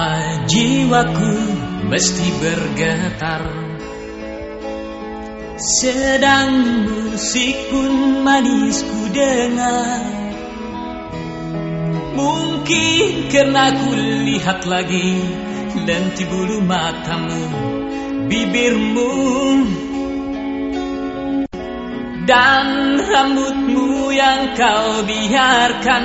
Mengapa jiwaku mesti bergetar. Sedang musik pun manis ku dengar. Mungkin karena ku lihat lagi Lenti bulu matamu Bibirmu. Dan rambutmu yang kau biarkan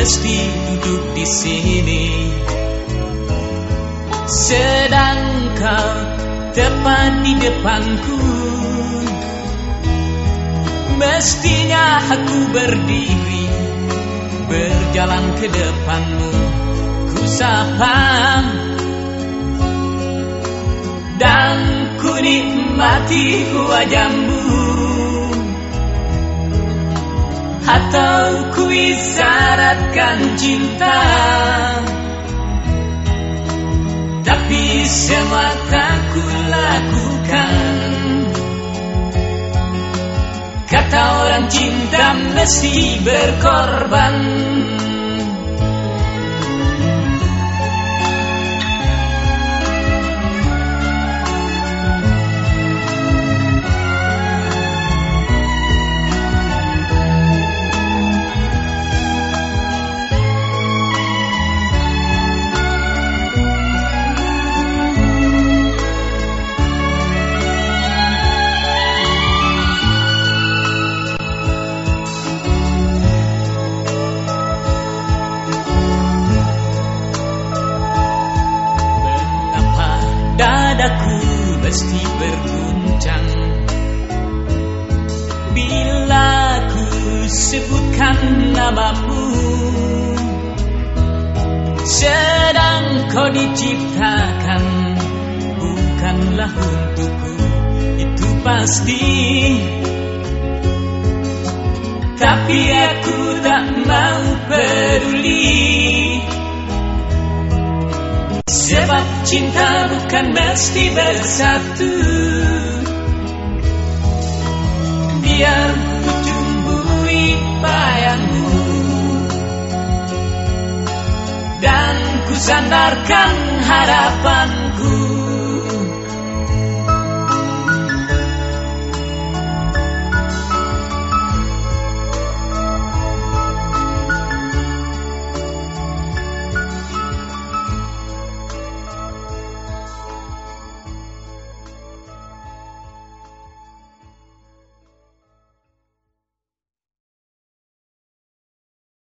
mesti duduk di sini. Sedang kau tepat di depanku Mestinya aku berdiri Berjalan ke depanmu. Ku sapa Dan ku nikmati wajahmu Atau ku isyaratkan cinta. Tapi semua tak ku lakukan. Kata orang cinta mesti berkorban mesti berguncang. Bila ku sebutkan namamu Sedang kau diciptakan Bukanlah untukku Itu pasti. Tapi aku tak mau peduli cinta bukan mesti bersatu. Biar ku tumbuhi bayangmu Dan ku sandarkan harapanku